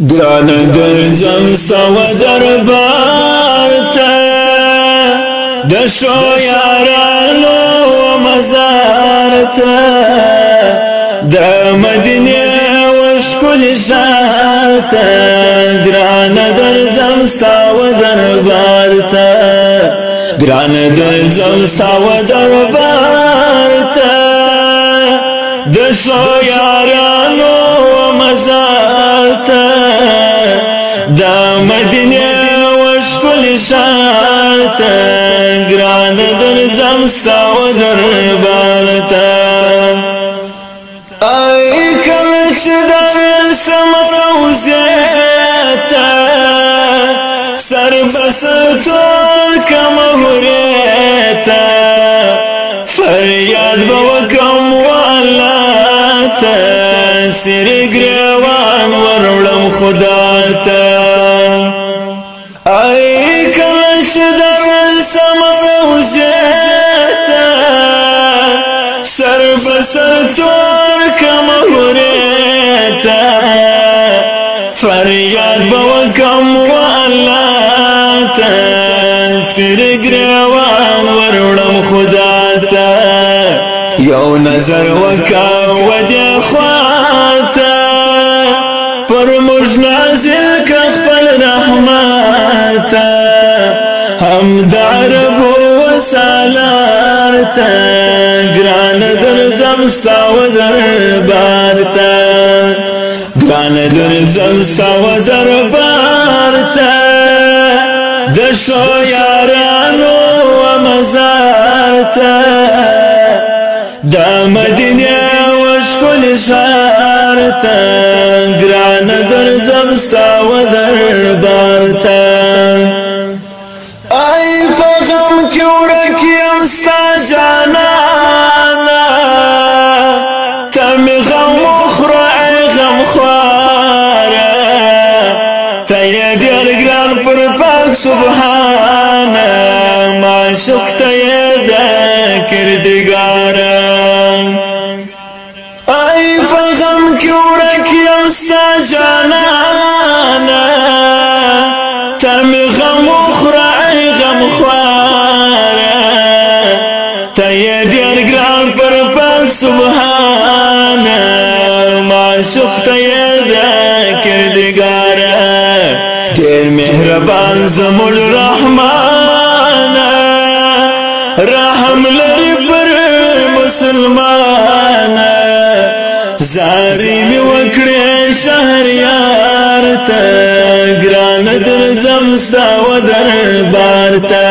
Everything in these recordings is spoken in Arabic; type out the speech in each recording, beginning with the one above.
ګران درځم سو دربار ته د شو یارانو مزار ته د مدینه وشکل شاته ګران درځم سو دربار ته ګران درځم سو دربار ته د شو یارانو مزار ته د مدینه وشکل شات ګران درځم ساو دربار ته. ای کله چې د سموزه سر بس ټول کم هریتا فریاد بوکم والا ته سر خدا تا ای کلش د قسم روزتا سر بسر تور کم هوریتا فریاد بوکم و الله تا سرگ روان ورولم خدا تا یو نظر وکا و دی خواتا پر مر رحمتا هم د عرب و سالارتا ګران درځم ساو دربارتا ګران درځم ساو دربارتا د شو یارانو مزاتا دا مدینه وشکل شارتا گران درزم ساو دربارتا ای پغم کیورکیم ستا جانانا. غم أخرى ای غم خوارا. تایی دیر گران پر پاک سبحانا. معشوق تایی دا کردگارا ای فغم کیورک یستا جانانا. معشوق تایی دا کردگارا دیر مهربان زمول رحمانا. رحم لري پر مسلمان زاري می شهر یار ته ګران در زمستا و دربار ته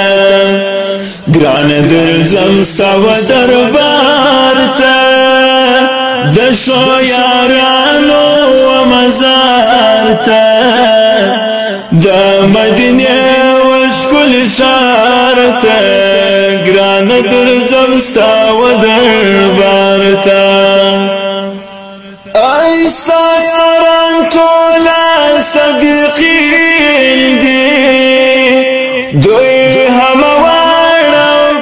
ګران در زمستا و دربار ته د شو یارانو و ته د مدینه وشکل شارته ګران درځم ستا و دربار ته ای سایران ټول صدیقین دي دوی هم وړ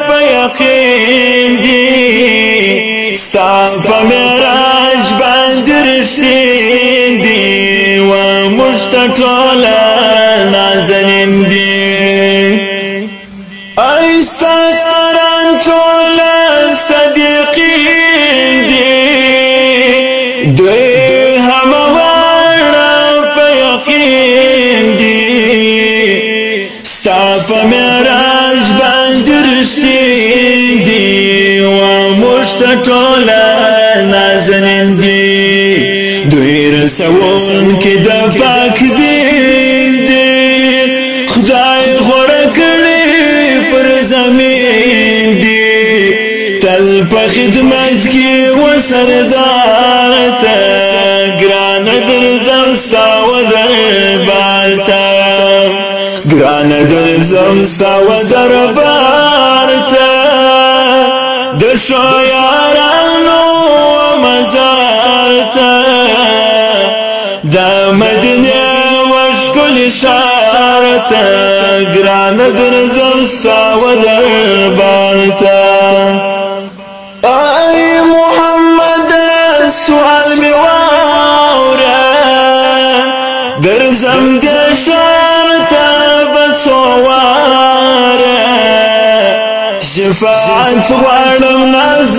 په یقین دي ستا په معراج باندې رښتین دي و مشتټولا نازنین دی. ایسا سران ټولا صدیقین دی. دوی هم وړه په یقین دی. ستا په معراج باندې رښتین دی. و مشتټولا نازنین دی. دوی رسول کې د پاک دي خدای غوړه کړی پر زمین دی تل په خدمت کې و سردار ته ګران درځم ساو دربار ته. ګران درځم ساو دربار ته. د شو یارانو مزار ته. د مدینه وشکل شارت ګران درځم ستا و دربار ته. آی محمد سوال می واورا درزم دې شان ته بسوار شفاعت غواړم ناز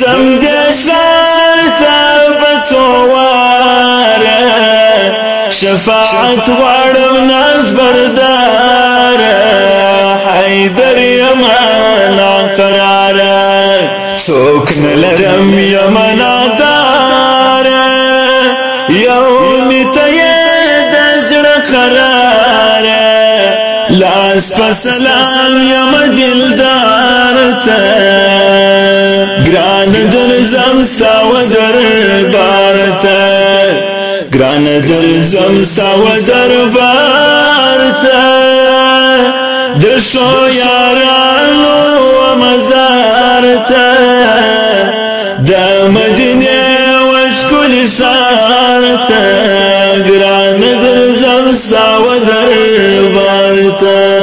درزم دې شان ته بسوار شفاعت غواړم ناز بردار حیدر یمنا قرار څوک نلرم یمنا دار لاس سلام یم دلدار ته. ګران درزم ستا و دربار ته. ګران درځم ساو دربار ته. د شو یارانو مزار ته. د مدینه وشکل شار ته. ګران درځم ساو دربار ته.